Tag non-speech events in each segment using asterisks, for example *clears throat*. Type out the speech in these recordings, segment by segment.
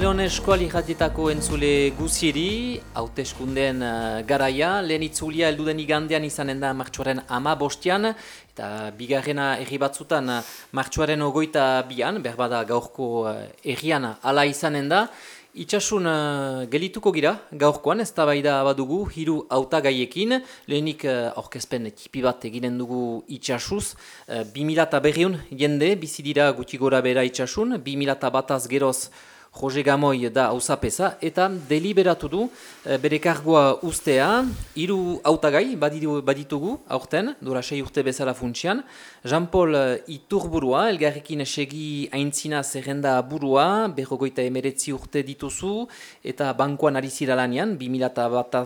Atxaldeon eskuali jatietako entzule guzieri, hauteskundeen uh, garaia, lehen itzulia elduden igandean izanen da martxuaren ama bostian, eta bigarrena erri batzutan uh, martxuaren ogoita bian, berbada gaurko uh, errian ala izanen da, Itxasun uh, gelituko gira, gaurkoan ez da badugu, hiru auta gaiekin, lehenik uh, orkezpen tipi bat eginen dugu itxasuz, uh, 2000 berriun jende, bizi dira gutxi gora bera itxasun, 2000 bataz geroz Jose Gamoi da hausapesa eta deliberatu du e, bere kargoa ustea, hiru hautagai baditugu aurten, dura sei urte bezala funtsian. Jean-Paul Iturburua, elgarrekin segi aintzina zerrenda burua, berrogoita emeretzi urte dituzu, eta bankoan ari zira lanian, 2000 bat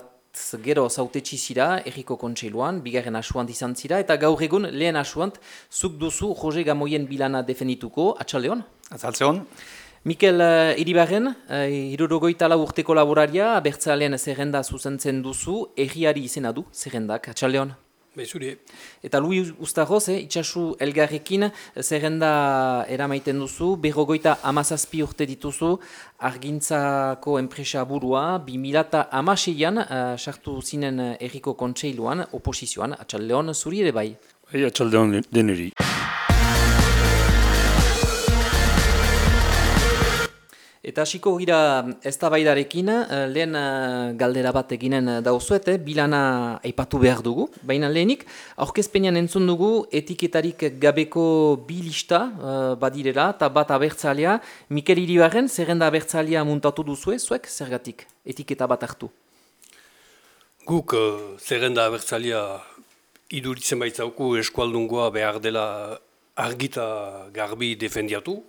gero zaute txizira, erriko kontseiluan, bigarren asuant izan zira, eta gaur egun lehen asuant, zuk duzu Jose Gamoien bilana defendituko, atxaldeon? Atzaltzeon. Mikel uh, Iribarren, uh, irurogoita urteko laboraria, abertzalean zerrenda zuzentzen duzu, erriari izena du, zerrendak, atxaldeon? Bezuri. Eta lui ustaroz, eh, itxasu elgarrekin, zerrenda eramaiten duzu, berrogoita amazazpi urte dituzu, argintzako enpresa burua, bi milata amaseian, uh, sartu zinen erriko kontseiluan, oposizioan, atxaldeon, zuri ere bai? Bai, atxaldeon deneri. Eta hasiko gira ez da baidarekin, eh, lehen eh, galdera bat eginen dauzuete, bilana aipatu behar dugu. Baina lehenik, aurkezpenean entzun dugu etiketarik gabeko bilista uh, badirela, eta bat abertzalea. Mikel Iribarren, zerrenda abertzalea muntatu duzue, zuek, zergatik, etiketa bat hartu? Guk uh, zerrenda abertzalea iduritzen baitzauku eskualdungoa behar dela argita garbi defendiatu,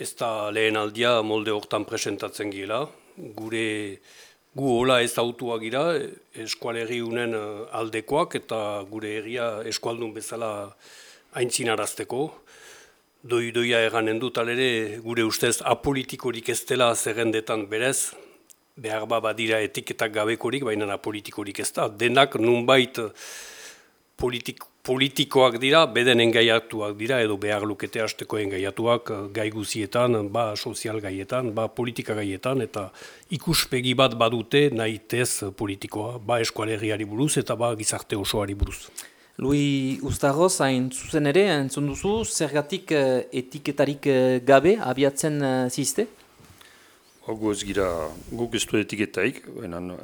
ez da lehen aldia molde hortan presentatzen gila. Gure gu hola ez autua gira, eskualerri unen eh, aldekoak eta gure egia eskualdun bezala aintzinarazteko. Doi doia eganen dut alere gure ustez apolitikorik ez dela zerrendetan berez, behar ba badira etiketak gabekorik, baina apolitikorik ez da. Denak nunbait politik, politikoak dira, beden engaiatuak dira, edo behar lukete hasteko engaiatuak eh, gai guzietan, ba sozial gaietan, ba politika gaietan, eta ikuspegi bat badute nahi tez politikoa, ba eskualerriari buruz eta ba gizarte osoari buruz. Lui Ustaroz, hain zuzen ere, entzun duzu, zergatik uh, etiketarik uh, gabe abiatzen ziste? Hago ez gira, guk ez du etiketaik,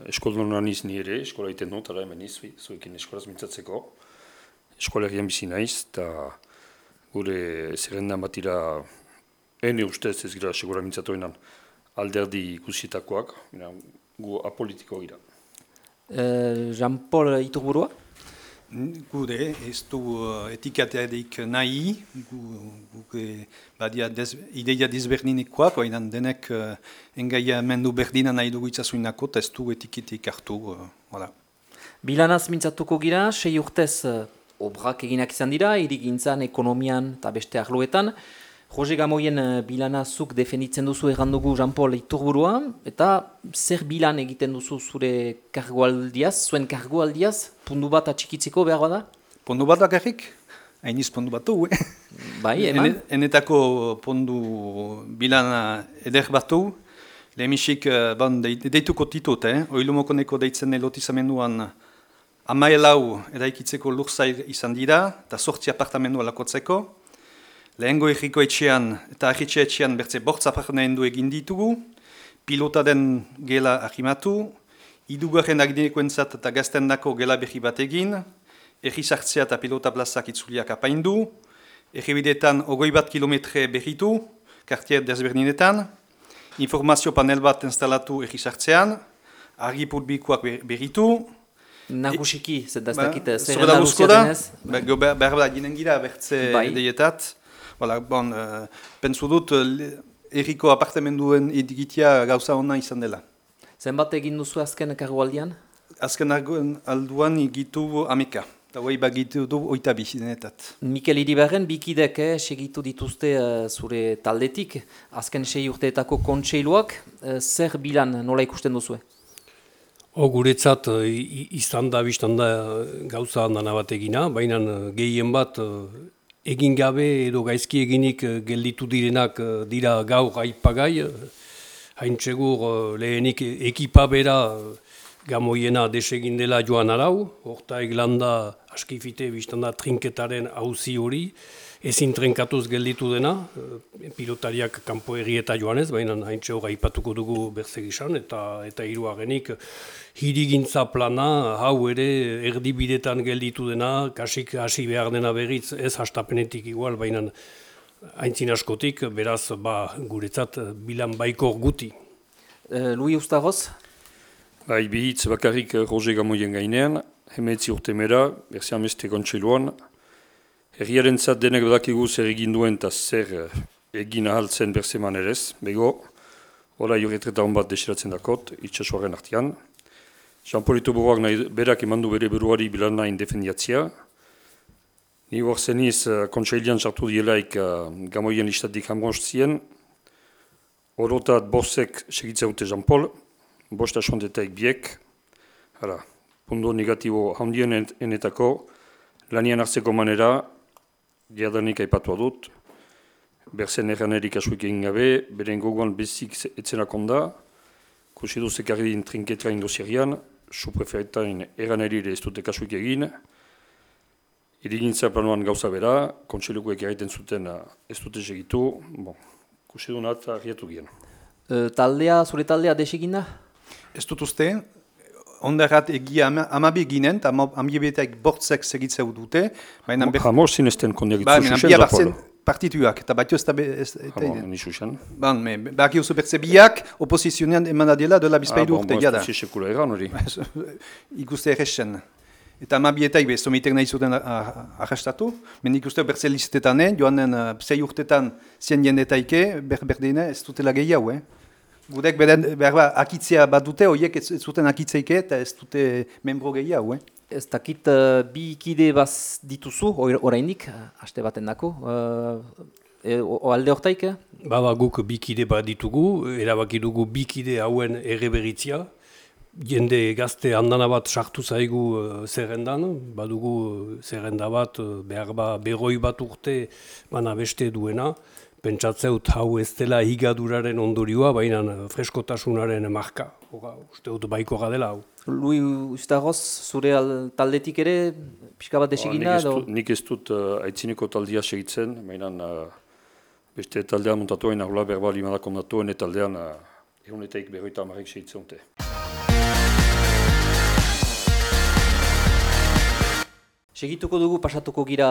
eskolan izni ere, eskola iten dut, ara hemen izi, zuekin eskolaz mintzatzeko eskolegian bizi naiz, eta gure zerrendan batira ene ustez ez gira segura mintzatoenan alderdi ikusietakoak, gu apolitiko gira. Uh, Jean-Paul Iturburua? Gure, ez du uh, etikateadik nahi, gu, gu badia des, ideia dizberdinekoak, baina denek uh, engaia mendu berdina nahi dugu itzazuinako, ez du etiketik hartu. Uh, voilà. Bilanaz mintzatuko gira, sei urtez obrak eginak izan dira, irigintzan, ekonomian eta beste arloetan. Jose Gamoien uh, bilana zuk defenditzen duzu errandugu Jean-Paul Iturburua, eta zer bilan egiten duzu zure kargoaldiaz, zuen kargoaldiaz, pundu bat atxikitziko behar bada? Pundu bat akarrik? Hainiz pundu batu, eh? Bai, eman? enetako pundu bilana eder batu, lehemisik, uh, bon, deituko titut, eh? Oilumokoneko deitzen elotizamenduan, Amailau eraikitzeko lurzair izan dira, eta sortzi apartamendu alakotzeko. Lehengo erriko etxean eta ahitxe etxean bertze bortz apartamendu egin ditugu. Pilota den gela ahimatu. Idugarren agdineko entzat eta gazten dako gela berri bat egin. Erri eta pilota plazak itzuliak apaindu. Erribidetan ogoi bat kilometre berritu, kartier desberdinetan. Informazio panel bat instalatu erri sartzean. Argi publikoak berritu. Nagusiki, zedaztakit, ba, zer da guzko da? Ba, behar da, ginen gira bertze bai. deietat. Voilà, bon, uh, pentsu dut, erriko apartemenduen idigitia gauza hona izan dela. Zenbat egin duzu azken kargualdian? Azken alduan egitu ameka. Eta hoi bagitu du oita bizidenetat. Mikel Iribarren, bikidek eh, segitu dituzte uh, zure taldetik. Azken sei urteetako kontseiluak, uh, zer bilan nola ikusten duzue? O guretzat izan da biztan da gauza handana bat egina, baina gehien bat egin gabe edo gaizki eginik gelditu direnak dira gaur aipagai. Hain txegur eh, lehenik ekipa bera gamoiena desegin dela joan arau, horta eglanda askifite biztanda trinketaren hauzi hori, ezin trenkatuz gelditu dena, eh, pilotariak kanpo eta joanez, baina hain txegur aipatuko dugu berzegisan, eta eta hiruarenik hirigintza plana hau ere erdibidetan gelditu dena, kasik hasi behar dena berriz ez hastapenetik igual, baina haintzin askotik, beraz ba, guretzat bilan baikor guti. Uh, Louis Ustaroz, Bai, bihitz bakarrik eh, Roger Gamoien gainean, hemetzi urte mera, berzian beste kontseiluan, herriaren zat denek badakigu zer egin duen eta zer eh, egin ahaltzen berzeman erez, bego, hola jorretreta hon bat desiratzen dakot, itxasuaren artian. Jean-Paulito Buruak nahi berak emandu bere buruari bilan nahi defendiatzia. Ni hor zeniz uh, kontseilian sartu dielaik uh, Gamoien listatik zien, Orotat bosek segitzea dute Jean-Paul, bost asondetaik biek, hala, punto negatibo handien enetako, lanian hartzeko manera, diadanik aipatua dut, berzen erranerik asuik egin gabe, beren gogoan bezik etzenak onda, kusi duzek argi din trinketra indosierian, su preferetain erranerire ez dute kasuik egin, irigintza planuan gauza bera, kontseilukoek egiten zuten ez dute segitu, bon, kusi dunat argiatu gien. uh, taldea, zure taldea desegin da? Ez dut uste, ondarrat egia ama- amabi ginen, eta amiebetak bortzek segitzeu dute, baina ber- Hamor zinezten kondiak ba, itzu xuxen, bia Jean-Paul. bartzen partituak, eta batio ez da... ez- Hamor, iden. ni xuxen. Ban, me, baki oso bertze biak, oposizionean eman adiela dela bizpairu Ah, bon, urte, bon, jada. ez dut sekula egan hori. *laughs* ikuste erresen. Eta amabietak be, somitek nahi zuten arrastatu, men ikuste bertze listetan, eh? joanen uh, zei urtetan zien jendetaike, ber, berdine, ez dutela gehiago, eh? Gudek beren, behar ba, akitzea bat dute, horiek ez, ez zuten akitzeike eta ez dute membro gehiago, eh? Ez dakit uh, bi ikide baz dituzu, or- oraindik, uh, aste baten dako, uh, e, o, alde hortaik, eh? Baba guk bikide bat ditugu, erabaki dugu bikide hauen erreberitzia. Jende gazte handana bat sartu zaigu uh, zerrendan, badugu zerrenda bat behar ba berroi bat urte bana beste duena. Pentsatzeut hau ez dela higaduraren ondorioa, baina uh, freskotasunaren marka. Hora, uste dut baiko dela hau. Louis Ustaroz, zure al, taldetik ere, pixka bat nik, edo? dut, nik ez dut uh, aitzineko taldia segitzen, baina uh, beste taldean montatuen, ahula berbali madak ondatuen, eta taldean uh, egunetaik berroita amarek segitzen Segituko dugu pasatuko gira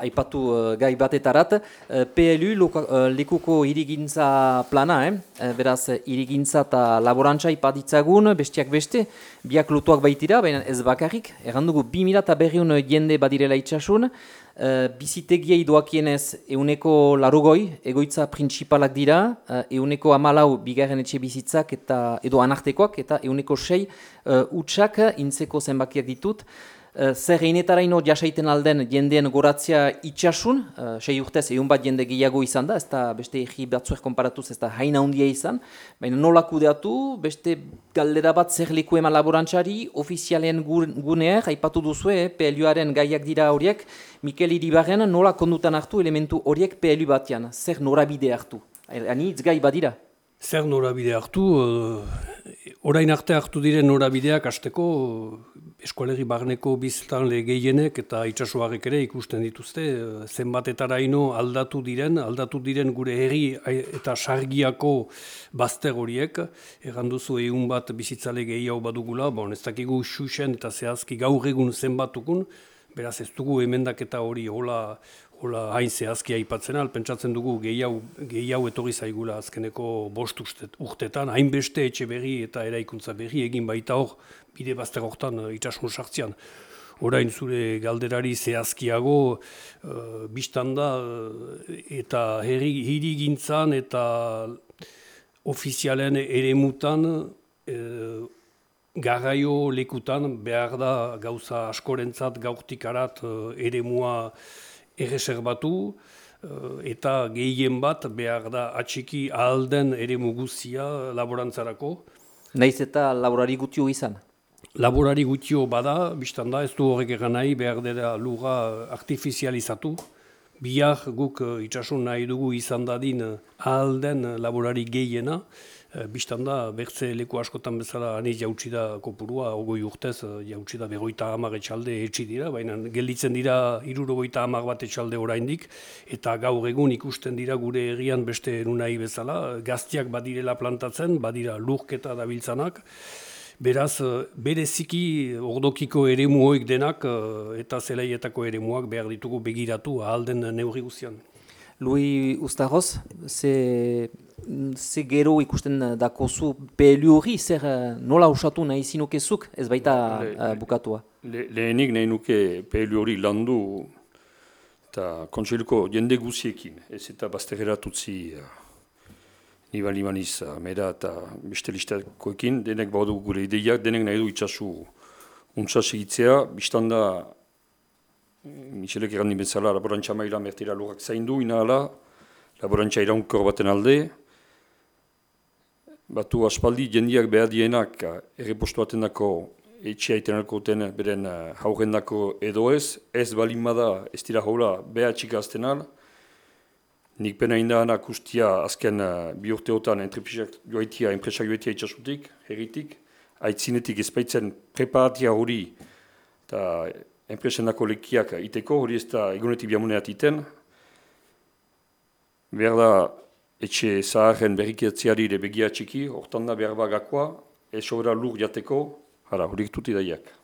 aipatu uh, gai batetarat. Uh, PLU loka, uh, lekuko irigintza plana, eh? Uh, beraz irigintza eta laborantza ipaditzagun, bestiak beste, biak lotuak baitira, baina ez bakarrik. Erran dugu 2000 eta berriun jende badirela itxasun, uh, bizitegiei doakienez euneko larugoi, egoitza printzipalak dira, uh, euneko amalau bigarren etxe bizitzak eta edo anartekoak, eta euneko sei uh, utxak intzeko zenbakiak ditut. Uh, zer einetaraino jasaiten alden jendeen goratzea itxasun, uh, sei urtez egun bat jende gehiago izan da, ez da beste egi batzuek konparatuz ez da haina handia izan, baina nola kudeatu, beste galdera bat zer leku eman laborantzari, ofizialen guneer, aipatu duzue, eh, PLUaren gaiak dira horiek, Mikel Iribarren nola kondutan hartu elementu horiek PLU batean, zer norabide hartu, ani gai badira. Zer norabide hartu, uh, orain arte hartu diren norabideak hasteko uh, eskualegi barneko biztan gehienek eta itsasoarrek ere ikusten dituzte uh, zenbatetaraino aldatu diren, aldatu diren gure herri ai- eta sargiako bazter horiek, erran duzu egun bat bizitzale gehiago badugula, bon, ez dakigu xuxen eta zehazki gaur egun zenbatukun, beraz ez dugu emendaketa hori hola, hola hain zehazki aipatzen al, pentsatzen dugu gehiago, gehiago etorri zaigula azkeneko bost urtetan, hainbeste etxe berri eta eraikuntza berri egin baita hor, bide bazter hortan eh, itsasun sartzean. Orain zure galderari zehazkiago, uh, biztan da, eh, eta herri, hirigintzan eta ofizialen eremutan eh, garraio lekutan behar da gauza askorentzat gaurtikarat uh, eremua erreserbatu eh, eta gehien bat behar da atxiki alden eremu guzia laborantzarako. Naiz eta laborari gutio izan. Laborari gutio bada, biztan da, ez du horrek egan nahi behar dela lura artifizializatu, bihar guk uh, itxasun nahi dugu izan dadin uh, ahal den uh, laborari gehiena, uh, biztan da, bertze leku askotan bezala aniz jautsi da kopurua, ogoi urtez uh, jautsi da begoita hamar etxalde etxi dira, baina gelditzen dira irurogoita hamar bat etxalde oraindik, eta gaur egun ikusten dira gure egian beste nunai bezala, gaztiak badirela plantatzen, badira lurketa dabiltzanak, Beraz, eh, bereziki ordokiko hoik denak eh, eta zelaietako eremuak behar ditugu begiratu ahalden neurri guztian. Lui Ustaroz, ze, ze gero ikusten dakozu pelu hori, zer eh, nola usatu nahi zinukezuk, ez baita le, bukatua? Le, lehenik nahi nuke pelu hori landu eta kontseiluko jende guziekin, ez eta baztegeratutzi ni bali maniz, mera eta beste listakoekin, denek baudu gure ideiak, denek nahi du itxasu untsa segitzea, biztan da, Michelek egan bezala, laborantza maila mertira lurrak zaindu, inahala, laborantza iraunkor baten alde, batu aspaldi jendiak behar dienak errepostu baten dako etxea iten alkoten beren haugen dako edo ez, ez balin bada ez dira haula behatxik azten al, Nik pena indahan akustia azken uh, bi urteotan entreprisak joaitia, enpresak joaitia itxasutik, herritik, aitzinetik ezpaitzen preparatia hori eta enpresenako lekiak iteko, hori ez da egunetik biamuneat iten. Behar da, etxe zaharren berrikiatziari ere begia txiki, hortan da behar bagakoa, ez sobera lur jateko, hara, horik tuti daiak.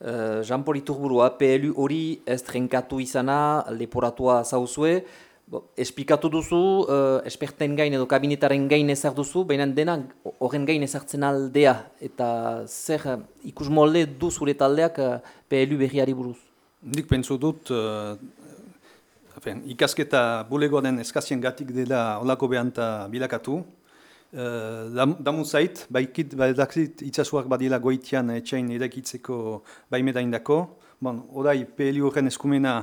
Uh, Jean-Paul Iturburua, PLU hori ez trenkatu izana, leporatua zauzue, Bo, espikatu duzu, uh, esperten gain edo kabinetaren gain ezar duzu, baina dena horren gain ezartzen aldea. Eta zer uh, ikus molde du zure taldeak uh, PLU berriari buruz? Nik pentsu dut, uh, afen, ikasketa bulegoa den eskazien gatik dela olako behanta bilakatu. Uh, damu zait, baikit, badakit itxasuak badila goitian etxain edakitzeko baimedaindako. Bon, orai, PLU horren eskumena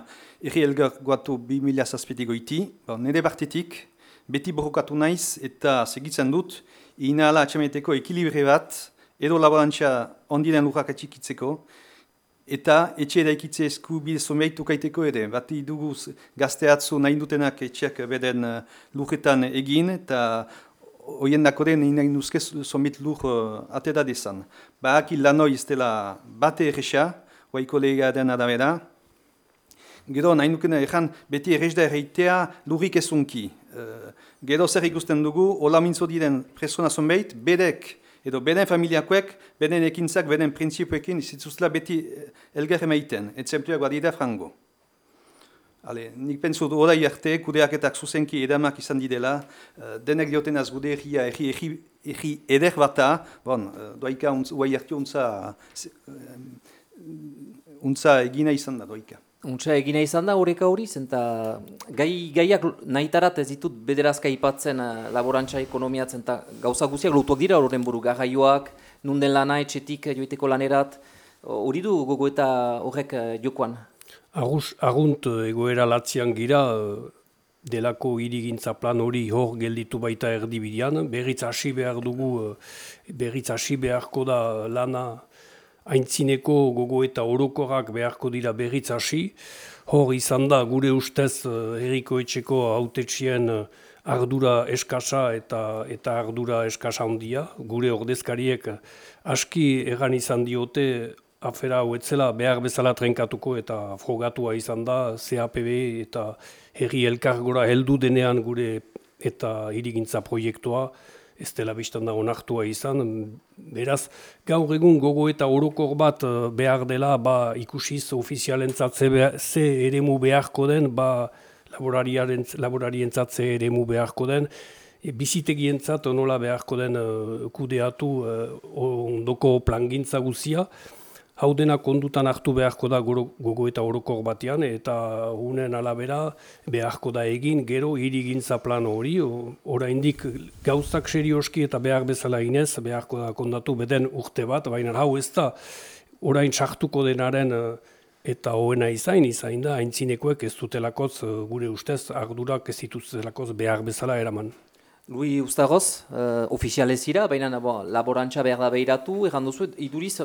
erri elgar guatu 2000 zazpetiko iti. Bon, nire bartetik, beti borrokatu naiz eta segitzen dut, inahala atxameteko ekilibre bat, edo laborantza ondiren lurrak atxikitzeko, eta etxe edaikitze esku bide zomeitu kaiteko ere. Bati dugu gazte atzu nahi dutenak etxeak beden uh, lurretan egin, eta hoien dako den nahi nuzke zomit lur uh, atera desan. Ba, aki lanoi ez dela bate erresa, guaiko lega den adabera. Gero, nahi nukena ezan, beti errez da erreitea lurrik ezunki. Uh, gero zer ikusten dugu, hola mintzo diren presona zonbeit, bedek, edo beden familiakoek, beden ekintzak, beden prinsipioekin, izitzuzla beti eh, elgar emaiten, etzempluak badida frango. Ale, nik pentsu du orai arte, kudeaketak zuzenki edamak izan didela, uh, denek dioten az gude erria erri, erri, erri eder bata, bon, uh, doaika uai hartio untza, untza egina izan da doika. Untza egina izan da horreka hori, zenta gai, gaiak nahitarat ez ditut bederazka ipatzen uh, laborantza ekonomia zenta gauza guziak lotuak dira horren buru, gahaioak, nunden lana, etxetik joiteko lanerat, hori du gogo eta horrek uh, jokoan? Agus, agunt egoera latzian gira, delako irigintza plan hori hor gelditu baita erdibidean, berriz hasi behar dugu, berriz hasi beharko da lana haintzineko gogo eta orokorak beharko dira berriz hasi. Hor izan da gure ustez eh, erriko etxeko autetxien eh, ardura eskasa eta eta ardura eskasa handia. Gure ordezkariek aski egan izan diote afera hau etzela behar bezala trenkatuko eta frogatua izan da CAPB eta herri elkargora heldu denean gure eta irigintza proiektua ez dela biztan da onartua izan. Beraz, gaur egun gogo eta orokor bat eh, behar dela, ba, ikusiz ofizialentzat ze eremu beharko den, ba, laborarien zatze eremu beharko den, e, bizitegientzat nola beharko den uh, kudeatu uh, ondoko plangintza guzia, hau dena kondutan hartu beharko da gogo eta orokor batean, eta unen alabera beharko da egin, gero hirigintza plan hori, oraindik gauzak serioski eta behar bezala inez, beharko da kondatu beden urte bat, baina hau ez da, orain sartuko denaren eh, eta hoena izain, izain da, haintzinekoek ez dutelakoz eh, gure ustez, ardurak ez dituzelakoz behar bezala eraman. Lui Ustaroz, uh, ofizialez ira, baina laborantza behar da behiratu, egan iduriz,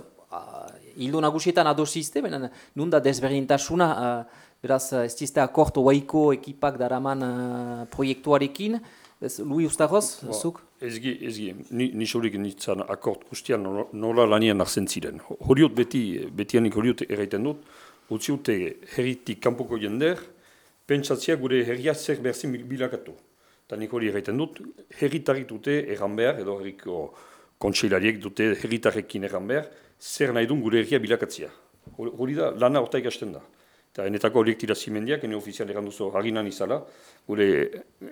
hildo nagusietan adosizte, baina nun da desberdintasuna uh, beraz ez dizte akort oaiko ekipak daraman uh, proiektuarekin. Ez, Lui Ustaroz, zuk? Ezgi, ezgi, ni, nisorik nintzen akort guztian nola- lanian arzen ziren. Horiot beti, betianik horiot erraiten dut, utzi dute herritik kanpoko jender, pentsatzea gure herria zer berzin bilakatu. Eta nik hori erraiten dut, herritarrik dute erran behar, edo herriko kontseilariek dute herritarrekin erran behar, zer nahi duen gure herria bilakatzea. Hor- Hori da, lana horta ikasten da. Eta enetako horiek tira zimendiak, ene ofizial erran duzu haginan izala, gure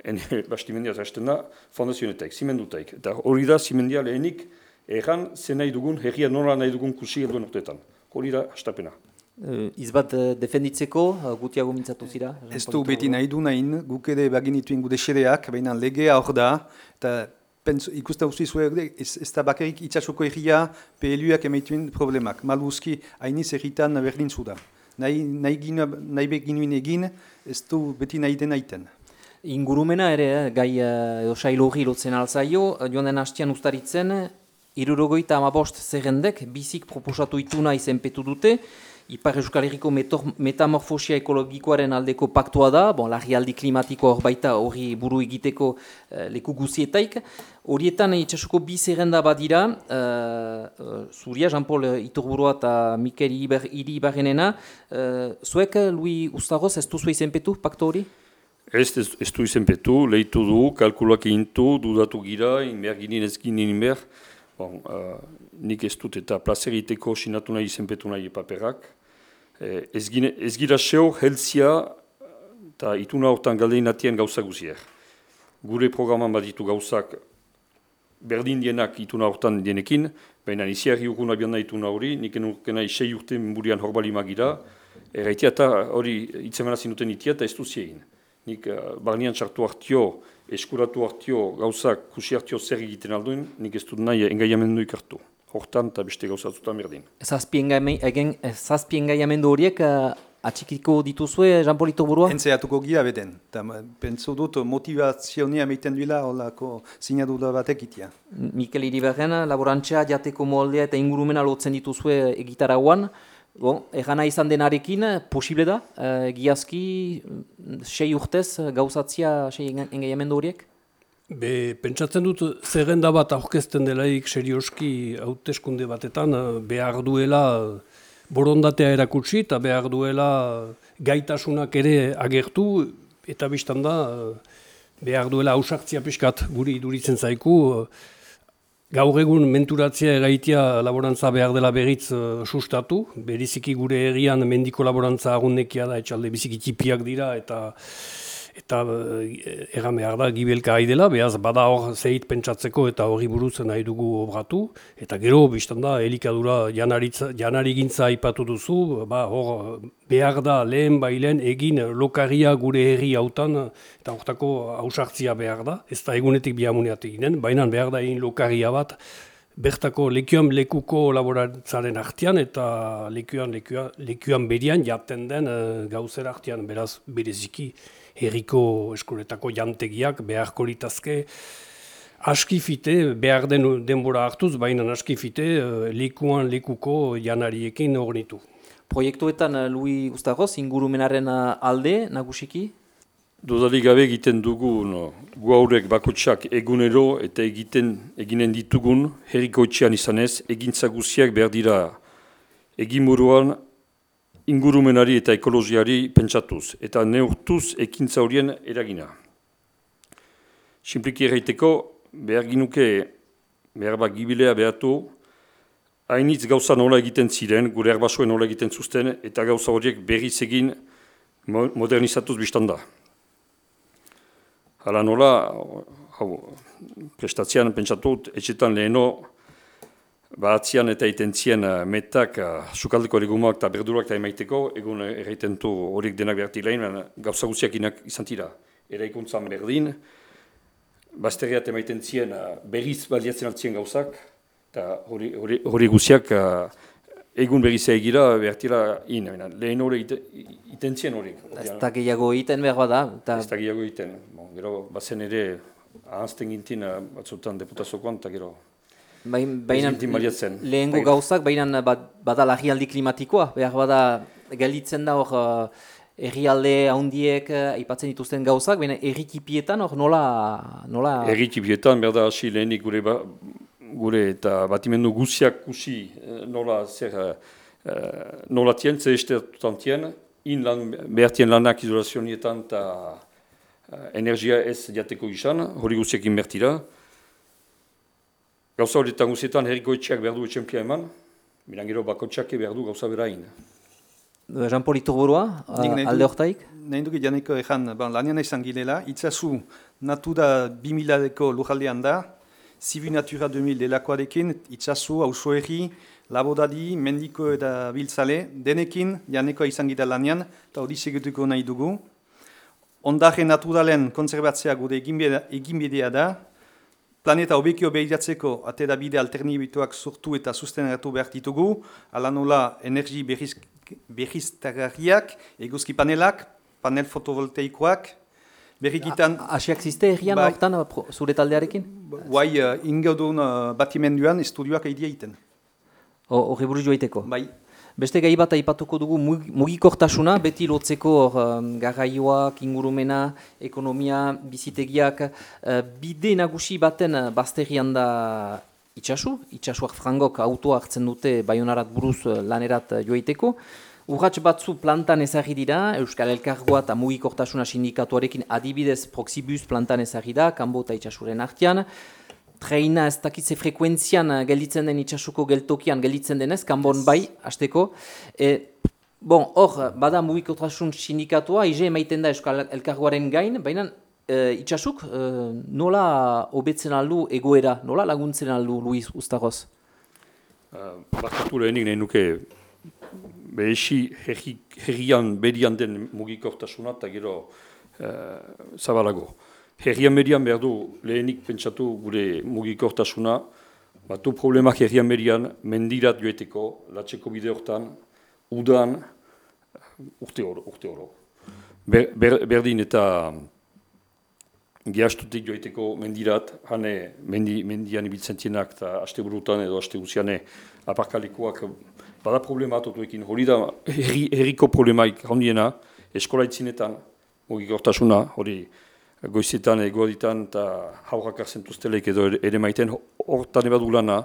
ene *laughs* bastimendia hasten da fondazionetek, zimendutaik. Eta hori da zimendia lehenik erran zen nahi dugun, herria nola nahi dugun kusi helduen urteetan. Hori da hastapena. Uh, izbat uh, defenditzeko, uh, gutiago mintzatu zira? Ez du beti nahi du nahin, guk ere baginituen gude xereak, baina legea hor da, eta ikusta uste zuen, ez, ez da bakarrik itxasuko egia, PLUak emaituen problemak. Maluzki, hainiz erritan berdin zu da. Nahi, nahi, gina, nahi beginuen egin, ez du beti nahi den aiten. Ingurumena ere, eh, gai edo sail hori lotzen alzaio, uh, joan den hastian ustaritzen, irurogoita amabost zerrendek, bizik proposatu ituna izenpetu dute, Ipar Euskal Herriko metamorfosia ekologikoaren aldeko paktua da, bon, larrialdi klimatiko hor baita hori buru egiteko uh, leku guzietaik. Horietan itxasuko bi zerrenda badira, uh, uh, Zuria, Jean-Paul Iturburua eta Mikel Iribar- Iribarrenena, uh, zuek, Lui Ustaroz, ez duzu izenpetu paktu hori? Ez, ez, ez du izenpetu, lehitu du, kalkulak egintu, dudatu gira, inber ginen ez ginen inber. Bon, uh, nik ez dut eta plazer egiteko sinatu nahi izenpetu nahi paperak. Eh, ez, gine, ez gira seo helzia eta ituna hortan galdein atien gauza guzier. Gure programan baditu gauzak berdin dienak ituna hortan dienekin, baina iziarri urgun abian nahi ituna hori, nik enurkena isei urte burian horbali magira, erraitia eta hori itzemena zinuten itia eta ez du ziegin. Nik uh, barnean txartu hartio, eskuratu hartio, gauzak kusi hartio zer egiten alduen, nik ez dut nahi engaiamendu ikartu. Hortan eta beste gauzatzutan berdin. Zazpi engaiame- egen- eh, zazpi engaiamendu horiek uh, atxikiko dituzue, Jean-Paul Iturburua? Entzeatuko gira beden. Eta pentsu dut motivazionia meiten duela holako sinadura batek itia. Mikel Iribarren, laborantzea, jateko moldea eta ingurumena lotzen dituzue egitarauan. Bon, Erana izan denarekin, posible da, uh, giazki, mm, sei urtez eh, gauzatzia sei enga- engaiamendu horiek? Be, pentsatzen dut zerrenda bat aurkezten delaik serioski hauteskunde batetan eh, behar duela borondatea erakutsi eta behar duela gaitasunak ere agertu eta biztan da eh, behar duela ausartzia pixkat guri iduritzen zaiku Gaur egun menturatzea egaitia laborantza behar dela berriz eh, sustatu, beriziki gure herrian mendiko laborantza agunnekia da, etxalde biziki txipiak dira eta eta eh, egan behar da gibelka dela, behaz bada hor zeit pentsatzeko eta hori buruz nahi dugu obratu, eta gero biztan da elikadura janaritza, janarigintza aipatu duzu, ba, hor behar da lehen bailen egin lokaria gure herri hautan eta hortako hausartzia behar da, ez da egunetik bihamuneat eginen, baina behar da egin lokaria bat, bertako lekuan lekuko laborantzaren artean eta lekuan, lekuan, lekuan berian jaten den uh, gauzer artean, beraz bereziki herriko eskoletako jantegiak beharko litazke askifite, behar den denbora hartuz, baina askifite uh, lekuan lekuko janariekin ornitu. Proiektuetan uh, Lui Ustaroz, ingurumenaren uh, alde, nagusiki? Dudarik gabe egiten dugu no, gu haurek bakotsak egunero eta egiten eginen ditugun herriko etxean izanez egintza guziak behar dira egimuruan ingurumenari eta ekologiari pentsatuz eta neurtuz ekintza horien eragina. Simpliki erraiteko behar ginuke behar bat gibilea behatu hainitz gauza nola egiten ziren, gure erbasoen nola egiten zuzten eta gauza horiek berriz egin mo- modernizatuz biztan da. Hala nola, hau, prestatzean pentsatut, etxetan leheno, batzian eta itentzien uh, metak, uh, sukaldeko legumak eta berdurak eta emaiteko, egun erraiten du horiek denak behartilein, baina gauza guziak inak izan tira. Eraikuntzan berdin, bazterriat emaiten zien uh, berriz baliatzen altzien gauzak, eta hori, guziak uh, egun berriz egira behartira in, lehen hori ite, itentzien horiek. Ez da gehiago egiten behar bada. Eta, Ez da gehiago egiten. Bon, gero, bazen ere, ahazten gintin, eh, batzutan deputazokoan, eta gero, bain, baina, gintin baliatzen. lehengo Bai. gauzak, baina bad, bada larrialdi klimatikoa, behar bada gelditzen da hor uh, herrialde handiek eh, aipatzen dituzten gauzak, baina errikipietan hor nola... nola... Erritipietan, berda hasi lehenik gure, ba, gure eta batimendu guziak kusi eh, nola zer uh, nola tien, ze estetutan tien, in lan, behartien lanak izolazionietan eta uh, energia ez jateko izan, hori guziak inbertira. Gauza horietan guzietan herriko etxeak behar du etxempia eman, miran gero bako txake behar du gauza berain. Jean-Paul Iturburua, alde hortaik? Nahin dugu janeko ezan, bon, lanian izan gilela, itzazu natura 2000-eko lujaldean da, Zibi Natura 2000 delakoarekin, itzazu, hauso erri, labodadi, mendiko eta biltzale, denekin janeko izan gida lanian, eta hori segetuko nahi dugu. Ondare naturalen konserbatzea gure eginbidea da, planeta hobekio behiratzeko atera bide alternibituak sortu eta sustenatu behar ditugu, ala nola energi behiztagarriak, eguzki panelak, panel fotovoltaikoak, berrikitan... Asiak ziste errian bai, hortan zure taldearekin? Bai, uh, ingaudun uh, batimenduan estudioak aidea iten. Horri buruz joaiteko? Bai. Beste gai bat aipatuko dugu mugikortasuna, beti lotzeko um, garraioak, ingurumena, ekonomia, bizitegiak, uh, bide nagusi baten uh, bazterian da itxasu, itxasuak frangok autoa hartzen dute baionarat buruz uh, lanerat uh, joaiteko. Urratx batzu plantan ezagri dira, Euskal Elkargoa eta mugikortasuna sindikatuarekin adibidez Proxibus plantan ezagri da, kanbo eta itxasuren artian treina ez dakitze frekuentzian eh, gelditzen den itxasuko geltokian gelditzen denez, kanbon bai, hasteko. E, bon, hor, bada mugikotrasun sindikatua, ize emaiten da Euskal Elkargoaren gain, baina e, itxasuk e, nola hobetzen aldu egoera, nola laguntzen aldu, Luis Ustaroz? Uh, Bakatu lehenik nahi nuke, behesi herrian berian den mugikortasuna eta gero uh, zabalago. Herrian median behar du lehenik pentsatu gure mugikortasuna, batu problemak herrian median mendirat joeteko, latxeko bide hortan, udan, urte oro. Urte oro. Ber, berdin eta gehastutik joeteko mendirat, hane mendi, mendian ibiltzen tienak eta aste burutan edo aste guziane aparkalikoak bada problema atotuekin. Hori da herriko problemaik handiena, eskola itzinetan mugikortasuna, hori goizetan, egoaditan eta haurrak arzentuztelek edo ere maiten hortan eba lana.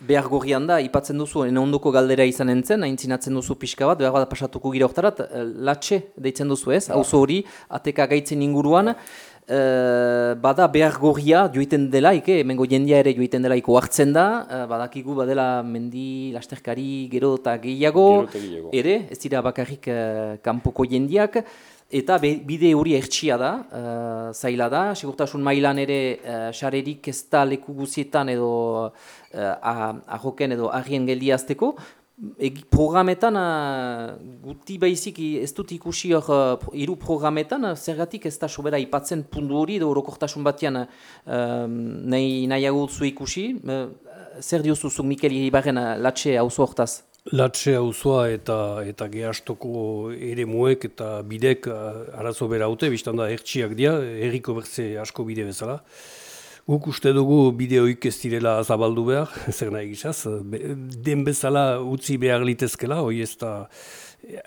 Behar gorrian da, ipatzen duzu, ene ondoko galdera izan entzen, hain duzu pixka bat, behar bat pasatuko gira oktarat, eh, latxe deitzen duzu ez, hau hori, ateka gaitzen inguruan, Uh, bada behar gorria joiten delaik, eh? mengo jendia ere joiten delaik oartzen da, uh, badakigu badela mendi lasterkari gero eta gehiago, ere, ez dira bakarrik uh, kanpoko jendiak, Eta bide hori ertsia da, uh, zaila da, segurtasun mailan ere uh, sarerik ez da leku guzietan edo uh, ahoken edo ahien geldiazteko. Egi programetan, uh, guti baizik ez dut ikusi hor uh, iru programetan, zergatik ez da sobera ipatzen pundu hori edo orokortasun batean uh, nahi, nahiago ikusi. Uh, zer diozuzuk Mikel Iribarren uh, latxe hau hortaz? Latxe auzoa eta eta gehastoko ere muek eta bidek arazo bera haute, biztan da ertsiak dira, erriko bertze asko bide bezala. Guk uste dugu bideoik ez direla zabaldu behar, *laughs* zer nahi gizaz, den bezala utzi behar litezkela, hoi ez da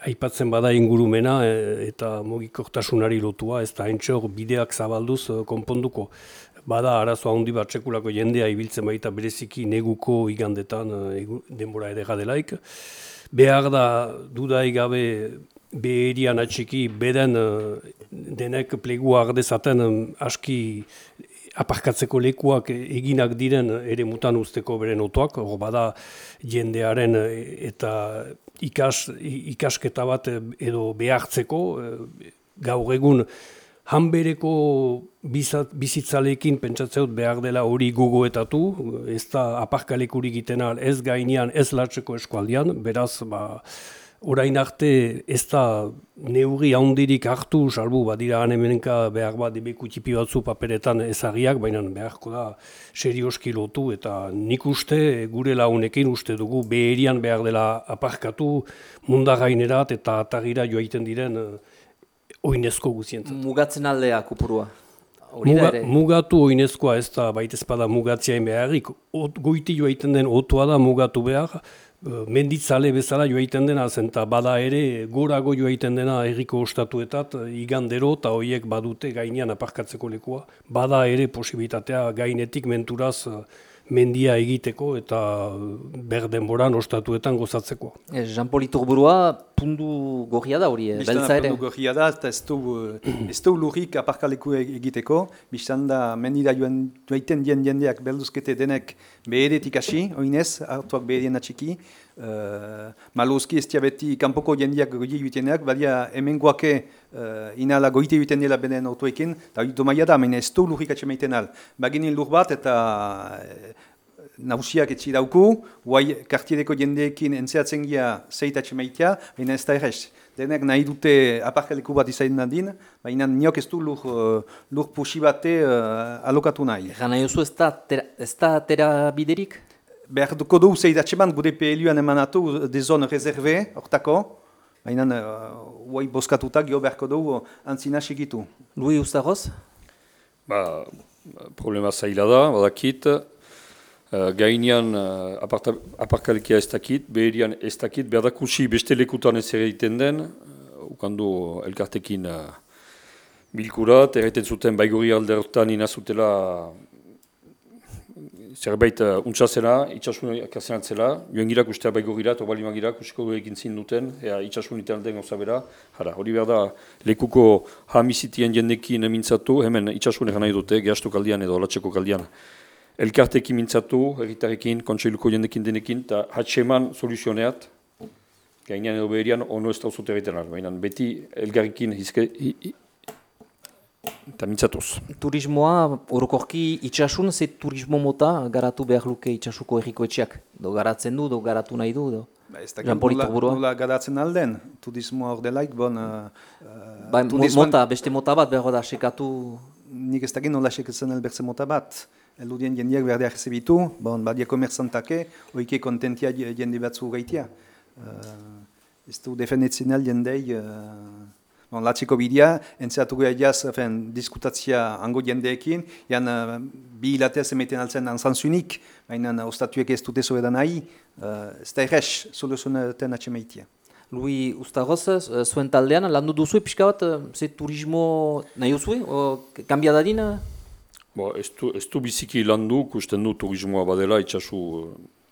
aipatzen bada ingurumena e, eta mogikortasunari lotua, ez da entxor bideak zabalduz e, konponduko bada arazo handi bat sekulako jendea ibiltzen baita bereziki neguko igandetan eh, denbora ere gadelaik. Behar da dudai gabe beherian atxiki beden eh, denek plegua ardezaten eh, aski aparkatzeko lekuak eginak diren ere mutan usteko beren otoak, hor bada jendearen eta ikas, ikasketa bat edo behartzeko gaur egun hanbereko bizitzalekin pentsatzeut behar dela hori gugoetatu, ez da aparkalekuri giten ez gainean, ez latzeko eskualdian, beraz, ba, orain arte ez da neuri handirik hartu, salbu, badira hanemenka behar bat debeku tipi batzu paperetan ezagiak, baina beharko da serioski lotu, eta nik uste, gure launekin uste dugu, beherian behar dela aparkatu, mundagainerat eta atagira joaiten diren, oinezko guzientzat. Mugatzen aldea kupurua. Muga, mugatu oinezkoa ez da baita espada mugatzea beharrik. Ot, goiti joa den otua da mugatu behar, menditzale bezala joaiten dena, zenta bada ere gorago joaiten dena erriko ostatuetat igandero eta horiek badute gainean aparkatzeko lekua. Bada ere posibilitatea gainetik menturaz mendia egiteko eta ber denboran ostatuetan gozatzeko. E, Jean-Paul Iturburua pundu gorria da hori, eh? beltza ere? Pundu gorria da, eta ez du, ez du lurrik aparkaleku egiteko, biztan da mendida joan joaiten dien jendeak belduzkete denek beheretik hasi, oinez, hartuak beherien atxiki, Uh, Maluzki ez beti kanpoko jendiak goi juteneak, badia hemen guake uh, inala goite juten dela benen autoekin, eta domaia da, baina ez du lurrik atxemaiten al. Baginin lur bat eta uh, nausiak etxi dauku, guai kartiereko jendeekin entzeatzen gira zeit atxemaitea, baina ez da errez. Denek nahi dute aparkaleku bat izain nadin, baina niok ez du lur, uh, lur pusi bate uh, alokatu nahi. Gana jozu ez da tera biderik? behar duko du zei datxeman gure PLU-an emanatu de zon rezerve, ortako, baina uh, boskatuta gio beharko dugu antzina segitu. Lui Ustaroz? Ba, problema zaila da, badakit, uh, gainean uh, aparkalekia ez dakit, beherian ez dakit, behar dakusi beste lekutan ez egiten den, uh, ukandu elkartekin uh, bilkurat, erraiten zuten baiguri alderotan inazutela zerbait uh, untsa itxasun ikasen atzela, joan girak ustea baigo gira, eta bali magirak usiko egin zin duten, ea itxasun iten den gauza bera, jara, hori behar da, lekuko hamizitien jendekin mintzatu, hemen itxasun egan nahi dute, gehastu kaldian edo latxeko kaldian. Elkartekin mintzatu, egitarekin, kontseiluko jendekin denekin, eta hatxeman soluzioneat, gainean edo beherian, ono ez da egiten baina beti elgarrikin hizke, eta mintzatuz. Turismoa, orokorki itxasun, ze turismo mota garatu behar luke itxasuko erriko etxeak? Do garatzen du, do garatu nahi du, do? Ba, ez dakit nola garatzen alden, turismoa hor delaik, bon... Uh, ba, mota, beste mota bat behar da sekatu... Nik ez dakit nola sekatzen elbertze mota bat. Eludien jendeak behar da bitu, bon, badia komerzantake, oike kontentia jende batzu gaitia. Uh, ez du defendetzen al jendei... Uh, Bon, Latziko bidea, entzeatu gara jaz, diskutatzia ango jendeekin, jan uh, bi hilatez emeten altzen anzantzunik, baina uh, ostatuek ez dute zo edan nahi, uh, ez da errez, soluzionaten atxemaitia. Lui Ustaroz, uh, zuen taldean, landu duzu pixka bat, ze turismo nahi duzue, o kambia dadin? Bo, ez, du, ez du biziki landu, kusten du turismoa badela, itxasu,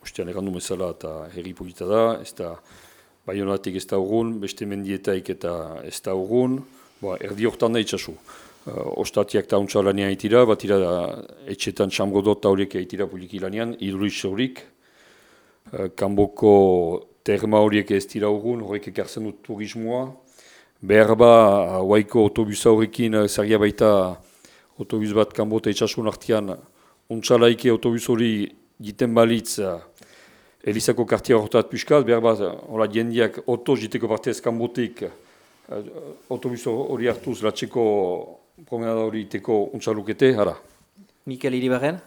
ustean errandu mezala eta herri da, ez da, Baionatik ez da urgun, beste mendietaik eta ez da urgun, ba, erdi hortan da itxasu. Uh, ostatiak eta untsa lanian eitira, bat ira etxetan txamgodot horiek eitira publiki lanian, iduriz horik. Uh, kanboko terma horiek ez dira urgun, horrek ekartzen dut turismoa. Behar ba, waiko autobusa horrekin uh, zergia baita autobus bat kanbota itxasun artian, untsa laike autobus hori giten balitz, uh, Elizako kartia horretat piskat, behar bat, hola jendiak oto jiteko partez kanbotik, otobus eh, hori hartuz latxeko promenada hori iteko untsalukete, hara. Mikel Iribarren?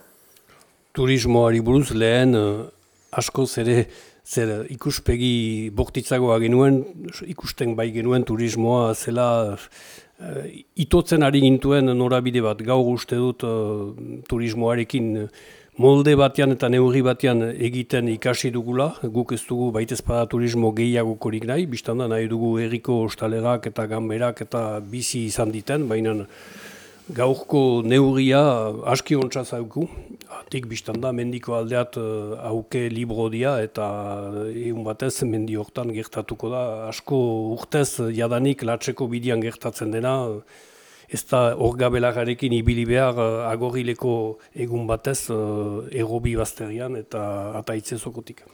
Turismoari buruz lehen uh, asko zere zer ikuspegi bortitzagoa genuen, ikusten bai genuen turismoa zela uh, itotzen ari gintuen norabide bat, gaur uste dut uh, turismoarekin molde batean eta neurri batean egiten ikasi dugula, guk ez dugu baitezpada turismo gehiagokorik nahi, biztan da nahi dugu erriko ostalerak eta gamberak eta bizi izan diten, baina gaurko neurria aski ontsa zauku, atik biztan da mendiko aldeat uh, auke libro eta egun batez mendi hortan gertatuko da, asko urtez jadanik latzeko bidian gertatzen dena, ez da hor gabelagarekin ibili behar uh, agorileko egun batez uh, egobi bazterian eta ataitze zokotik.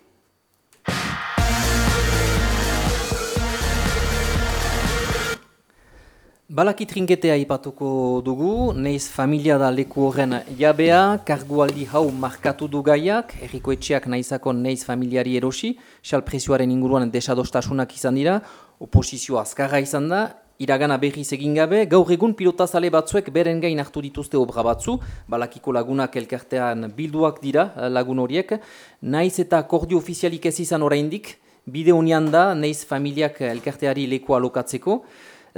Balaki trinketea ipatuko dugu, neiz familia da leku horren jabea, kargualdi hau markatu du gaiak, erriko etxeak naizako neiz familiari erosi, xal presioaren inguruan desadostasunak izan dira, oposizio azkarra izan da, iragana berriz egin gabe, gaur egun pilotazale batzuek beren gain hartu dituzte obra batzu, balakiko lagunak elkartean bilduak dira eh, lagun horiek, naiz eta akordio ofizialik ez izan oraindik, bide unian da, naiz familiak elkarteari lekoa lokatzeko,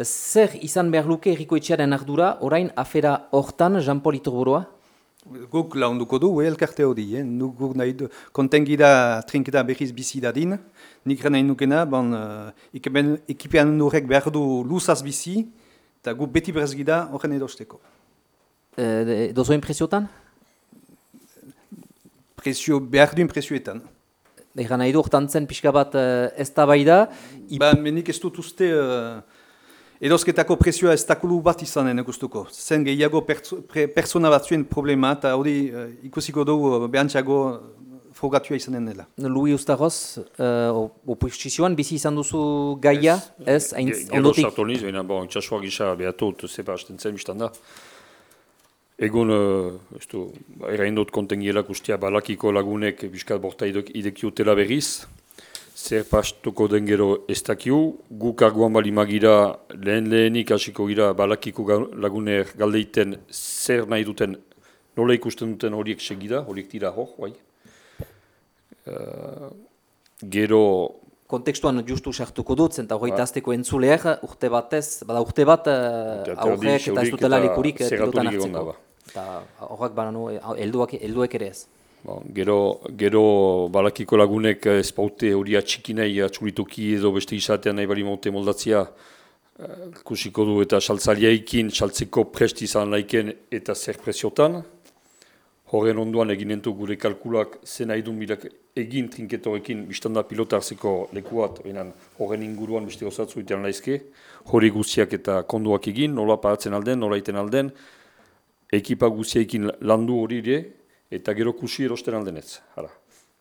zer izan behar luke erriko ardura, orain afera hortan, Jean-Paul Iturboroa? Guk launduko du, eh, elkarte hori, eh? Guk nahi du, kontengira trinketa berriz bizi dadin, nik nahi nukena, bon, uh, ekipen, ekipean horrek behar du luzaz bizi, eta guk beti berez gira horren edosteko. E, dozo impresiotan? Prezio, behar duen prezioetan. Egan nahi du, hortan zen pixka bat ez da bai da, Ba, menik ez dut uste uh, edosketako prezioa ez dakulu bat izanen gustuko. Zen gehiago pertso, pre, persona batzuen problema, eta hori uh, ikusiko dugu behantxago frogatua izanen dela. Louis Ustaroz, uh, oposizioan bizi izan duzu gaia, ez, Gero sartu niz, baina bon, itxasua gisa behatut, zeba hasten zen biztan da. Egun, uh, ez du, ba, erain dut kontengielak ustea balakiko lagunek biskat borta idek, idekiutela berriz. Zer pastuko den gero ez dakiu, guk arguan bali magira lehen lehenik hasiko gira balakiko laguner galdeiten zer nahi duten nola ikusten duten horiek segida, horiek dira hor, bai. Uh, gero Kontekstuan justu sartuko dut, zenta hogeita azteko entzuleak, urte batez, bada urte bat, uh, aurrek erdi, eta ez dutela eta lekurik eh, pilotan hartzeko. ba. Eta horrek bananu, eh, helduak, helduek ere ez. Bon, gero, gero balakiko lagunek ez baute hori atxikinei atxulitoki edo beste izatean nahi bali maute moldatzia eh, kusiko du eta saltzaileekin saltzeko prest izan laiken eta zer presiotan. Horren onduan eginentu gure kalkulak zen nahi duen egin trinketorekin biztanda pilota hartzeko lekuat, behinan horren inguruan beste osatzu itean laizke, hori guztiak eta konduak egin, nola paratzen alden, nola iten alden, ekipa guztiekin landu hori ere, eta gero kusi erosten aldenez. Hala.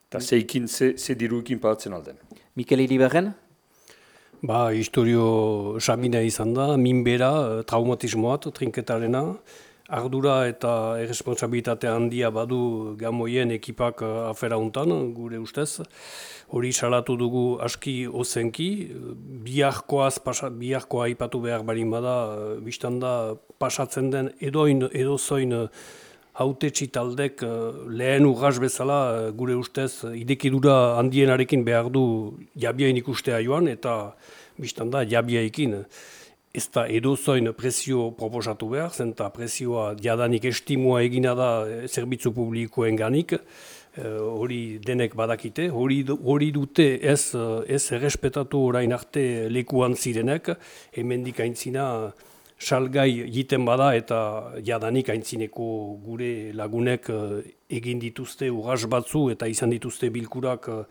Eta zeikin, ze, ze diruekin paratzen alden. Mikel Iriberren, Ba, historio samina izan da, minbera, traumatismoat, trinketarena, ardura eta erresponsabilitate handia badu gamoien ekipak eh, afera untan, gure ustez. Hori salatu dugu aski ozenki, biharkoaz, pasa, biharkoa aipatu behar barin bada, eh, biztan da pasatzen den edoin, edozoin eh, hautetsi taldek eh, lehen urras bezala gure ustez idekidura handienarekin behar du jabiain ikustea joan eta biztan da jabiaikin ez da edozoin presio proposatu behar, zenta presioa jadanik estimua egina da eh, zerbitzu publikoen ganik, hori denek badakite, hori, hori dute ez, eh, ez errespetatu orain arte lekuan zirenek, hemendik aintzina salgai egiten bada eta jadanik aintzineko gure lagunek eh, egin dituzte urras batzu eta izan dituzte bilkurak eh,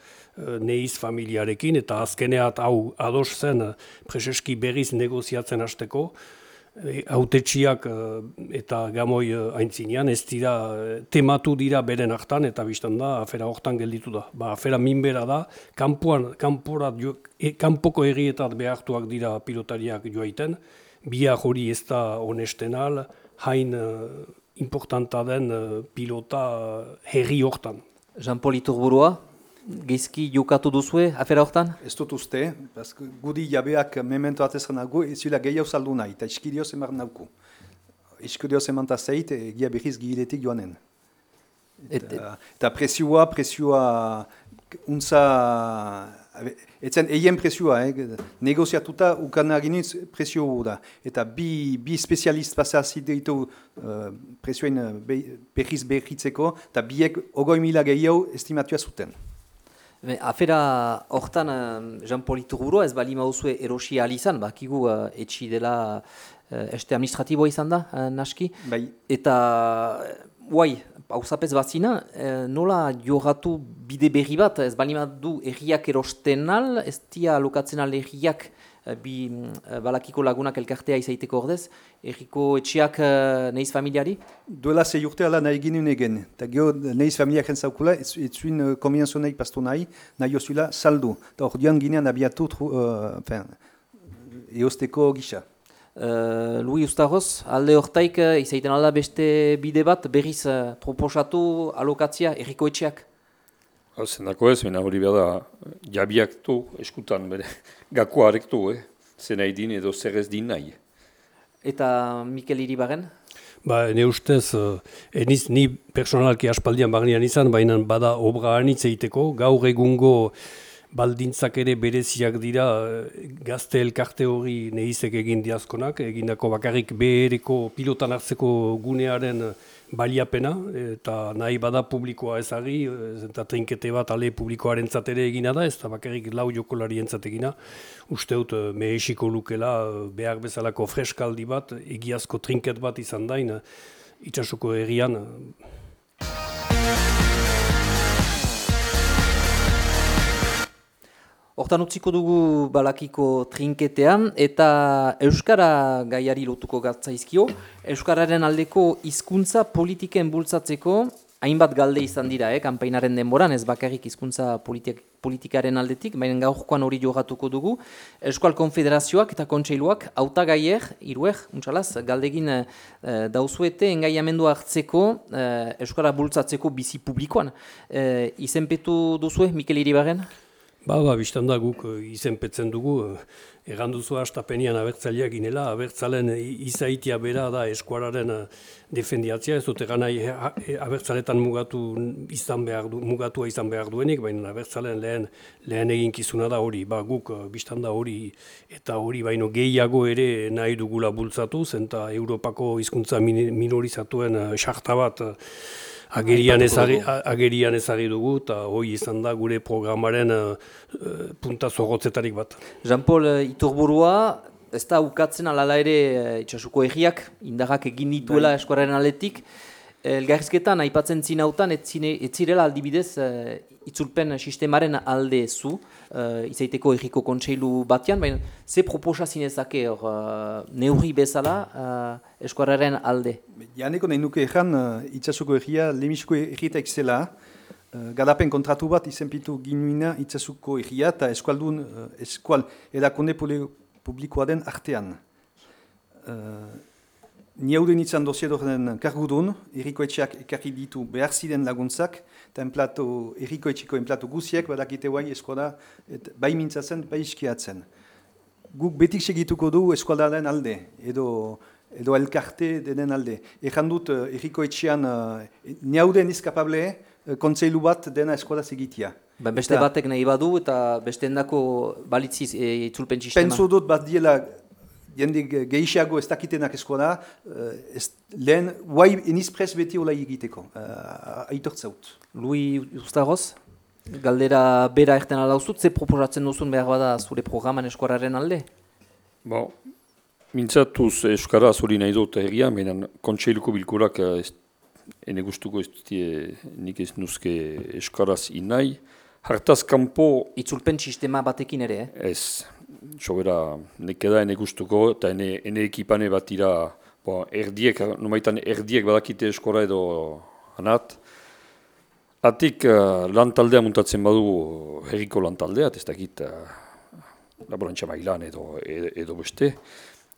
neiz familiarekin eta azkeneat hau ados zen eh, preseski berriz negoziatzen hasteko hautetsiak eh, eta gamoi aintzinean ez dira tematu dira beren hartan eta biztan da afera hortan gelditu da. Ba, afera minbera da, kanpoan, kanpora, kanpoko herrietat behartuak dira pilotariak joaiten, biak hori ez da honesten al, hain uh, importanta den eh, pilota eh, herri hortan. Jean-Paul Iturburua, geizki jokatu duzue, afera hortan? Ez dut uste, gudi jabeak memento atezan nagu, ez zula gehiago saldu nahi, eta iskidio zemar nauku. Iskidio zemanta zeit, egia berriz giletik joanen. Et, Eta, eta presioa, presioa, untza, etzen eien presioa, eh, negoziatuta ukan aginiz presio da. Eta bi, bi spezialist pasa ditu uh, presioen uh, be, berriz berritzeko, eta biek ogoi mila gehiago estimatua zuten. Be, afera hortan eh, Jean-Paul Iturburua ez bali mauzue erosi ahal izan, bakigu uh, etxi dela uh, este administratiboa izan da, uh, naski. Bai, Eta, guai, hausapez batzina, eh, nola jorratu bide berri bat, ez bali du erriak erosten al, ez dia lokatzen al erriak eh, bi eh, balakiko lagunak elkartea izaiteko ordez, erriko etxiak eh, neiz familiari? duela zei urte ala nahi ginen egen. Eta gero nahiz familiak jentzaukula, ez, ez zuen uh, konbienzionaik pastu nahi, nahi osula saldu. Eta hor dian ginean abiatu uh, eosteko gisa. Uh, Louis Ustaroz, alde hortaik uh, izaiten alda beste bide bat berriz uh, proposatu alokatzia erriko etxeak. Hau zendako ez, baina hori behar da, jabiak du, eskutan, bere, *laughs* gakoa arektu, eh? zen nahi din edo zer ez din nahi. Eta Mikel Iribaren? Ba, ne ustez, eniz ni personalki aspaldian bagnean izan, baina bada obra anitz egiteko, gaur egungo baldintzak ere bereziak dira eh, gazte elkarte hori nehizek egin diazkonak, egindako bakarrik behereko pilotan hartzeko gunearen baliapena, eta nahi bada publikoa ezagi, eta trinkete bat ale publikoaren ere egina da, ez da bakarrik lau jokolari egina. Uste dut, mehesiko lukela, behar bezalako freskaldi bat, egiazko trinket bat izan dain, itxasuko egian. Hortan utziko dugu balakiko trinketean eta Euskara gaiari lotuko gatzaizkio. Euskararen aldeko hizkuntza politiken bultzatzeko hainbat galde izan dira, eh, kanpainaren denboran, ez bakarrik hizkuntza politik, politikaren aldetik, baina gaurkoan hori jogatuko dugu. Euskal Konfederazioak eta Kontseiluak hautagaier, iruek, untsalaz, galdegin e, dauzuete engaiamendu hartzeko e, Euskara bultzatzeko bizi publikoan. E, izenpetu duzue, Mikel Iribarren? Ba, ba, biztan da guk eh, izenpetzen dugu, eh, egan duzu hastapenian abertzaliak inela, abertzalen izaitia bera da eskuararen eh, defendiatzia, ez dut egan nahi abertzaletan mugatu izan behar du, mugatua izan behar duenik, baina abertzalen lehen, lehen egin kizuna da hori, ba, guk biztan da hori, eta hori baino gehiago ere nahi dugula bultzatu, zenta Europako hizkuntza minorizatuen sarta bat, agerian ezagi, agerian ezagi dugu eta hoi izan da gure programaren uh, punta zorrotzetarik bat. Jean-Paul uh, Iturburua, ez da ukatzen alala ere itxasuko egiak, indarrak egin dituela bai. eskuararen aletik, Elgarrizketan, aipatzen zinautan, ez zirela aldibidez itzulpen sistemaren alde zu, uh, izaiteko erriko kontseilu batean, baina ze proposa zinezake hor, uh, neurri bezala uh, eskuararen alde? Janeko nahi nuke ezan, uh, itxasuko erria, lemisuko errietak zela, uh, gadapen kontratu bat izenpitu ginuina itxasuko erria eta eskualdun, uh, eskual edakonde publikoa den artean. Uh, Ni hau den itzan dosiedorren kargudun, erikoetxeak ekarri ditu behar ziren laguntzak, eta enplato, erikoetxeko enplato guziek, badakite guai eskola, et, bai mintzatzen, bai iskiatzen. Guk betik segituko du eskualdaren alde, edo, edo elkarte denen alde. Ejan dut uh, erikoetxean, uh, ni hau den izkapable, uh, kontseilu bat dena eskola segitia. Ba, beste eta, batek nahi badu eta beste endako balitziz e, itzulpen sistema? Penso dut bat diela jende gehiago ez dakitenak eskola, uh, ez, lehen, guai enizprez beti hola egiteko, uh, aitortzaut. Lui Ustaroz, galdera bera erten alauzut, ze proposatzen duzun behar bada zure programan eskuararen alde? Bo, mintzatuz eskara zuri nahi dut egia, menan kontseiluko bilkurak eh, ez, ene gustuko ez dutie nik ez nuzke eskaraz inai, hartaz kanpo... Itzulpen sistema batekin ere, eh? Ez, sobera nekeda ene gustuko eta ene, ene ekipane bat dira bo, erdiek, nomaitan erdiek badakite eskora edo anat. Atik uh, lan taldea muntatzen badu herriko lan taldea, ez dakit uh, laborantza mailan edo, edo, beste.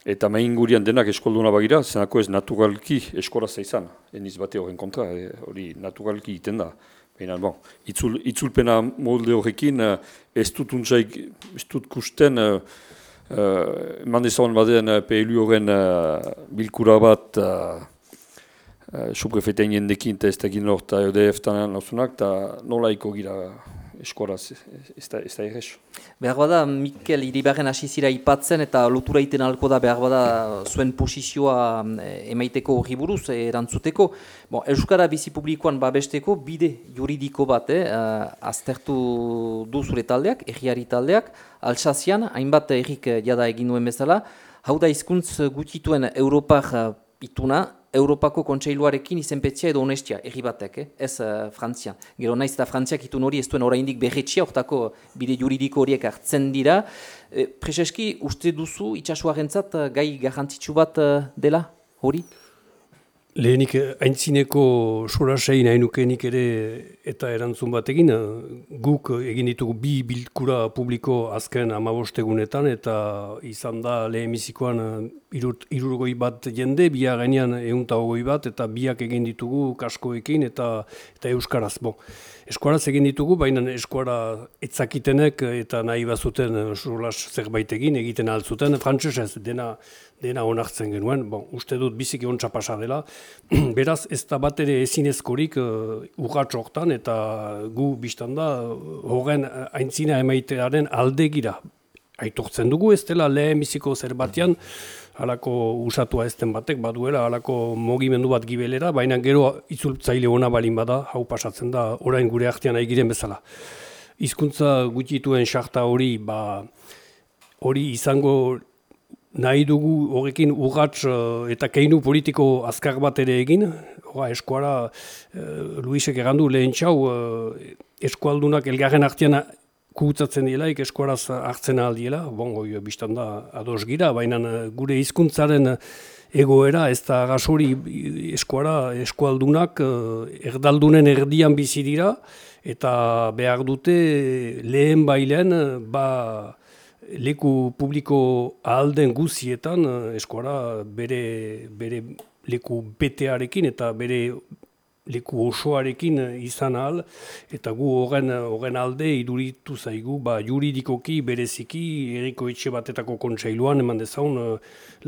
Eta main gurian denak eskolduna bagira, zenako ez naturalki eskora zaizan, eniz bate horren kontra, eh, hori naturalki iten da. Baina, bon, itzul, itzulpena molde horrekin, uh, ez dut untzaik, ez dut kusten, uh, mandezan baden uh, PLU horren uh, bilkura bat, uh, uh, suprefetein jendekin, eta ez da gino, eta EDF-tan eta nolaiko gira eskoraz, ez da, ez. Behar bada, Mikel Iribarren asizira ipatzen eta lotura iten alko da behar bada zuen posizioa eh, emaiteko hori buruz, eh, erantzuteko. Bon, Euskara bizi publikoan babesteko bide juridiko bat, eh, aztertu du zure taldeak, egiari taldeak, Alsazian, hainbat errik jada egin duen bezala, hau da izkuntz gutituen Europar ituna, Europako kontseiluarekin izenpetzia edo onestia, erri batek, eh? ez uh, Frantzia. Gero naiz eta Frantziak itun hori ez duen oraindik berretxia, ortako bide juridiko horiek hartzen dira. E, Prezeski, uste duzu itxasuarentzat uh, gai garrantzitsu bat uh, dela hori? Lehenik haintzineko sorasei nahi nukenik ere eta erantzun batekin, guk egin ditugu bi bilkura publiko azken amabostegunetan eta izan da lehemizikoan irurgoi bat jende, biak gainean egunta hogoi bat eta biak egin ditugu kaskoekin eta, eta euskaraz. Bon, eskuaraz egin ditugu, baina eskuara etzakitenek eta nahi bazuten solas zerbait egin, egiten altzuten, frantzesez dena dena onartzen genuen, bon, uste dut biziki ontsa pasa dela, *clears throat* beraz ez da bat ere ezinezkorik uh, urratx hortan eta gu biztan da horren aintzina emaitearen alde gira. Aitortzen dugu. Ez dela lehen biziko zer batean, halako usatua ezten batek, baduela halako mogimendu bat gibelera, baina gero itzultzaile ona balin bada, hau pasatzen da, orain gure artean giren bezala. Hizkuntza gutituen sarta hori, ba, hori izango nahi dugu horrekin urratz eta keinu politiko azkar bat ere egin, Hora, eskuara, uh, Luisek egandu lehen txau, uh, eskualdunak elgarren artean kutsatzen dielaik eskuaraz hartzen aldiela, bon, goi, biztan da ados gira, baina gure hizkuntzaren egoera ez da gasori eskuara eskualdunak erdaldunen erdian bizi dira, eta behar dute lehen bailen ba, leku publiko ahalden guzietan eskuara bere, bere leku betearekin eta bere leku osoarekin izan ahal, eta gu horren, horren alde iduritu zaigu, ba, juridikoki, bereziki, eriko etxe batetako kontsailuan, eman dezaun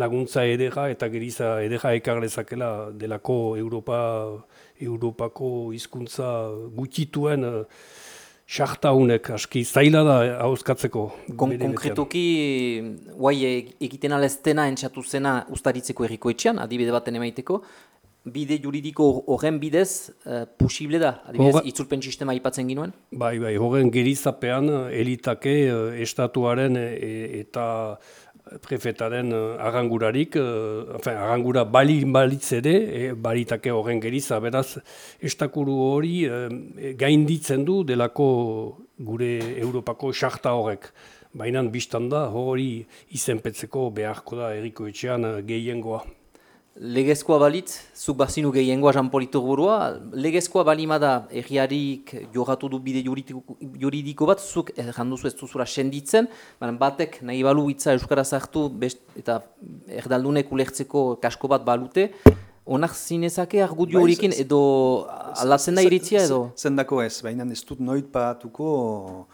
laguntza edera eta geriza edera ekarlezakela delako Europa, Europako hizkuntza gutituen Sarta honek, aski zaila da hauzkatzeko. Kon konkretoki, guai egiten aleztena entxatu zena ustaritzeko erriko etxean, adibide baten emaiteko, bide juridiko horren bidez uh, posible da, adibidez, Hora... itzulpen sistema ipatzen ginuen? Bai, bai, horren gerizapean elitake uh, estatuaren e, eta prefetaren arrangurarik, enfin, arrangura bali balitz ere, e, baritake horren geriza, beraz, estakuru hori uh, gainditzen du delako gure Europako xarta horrek. Baina biztan da, hori izenpetzeko beharko da eriko etxean uh, gehiengoa. Legezkoa balitz, zuk bazinu gehiengoa Jean-Paul burua, legezkoa balimada erriarik jogatu du bide juridiko bat, zuk erranduzu ez duzura senditzen, batek nahi balu hitza Euskara zartu eta erdaldunek ulertzeko kasko bat balute, onak zinezake argudio bai, horikin edo alatzen da iritzia edo? Zendako ez, baina ez dut noit patuko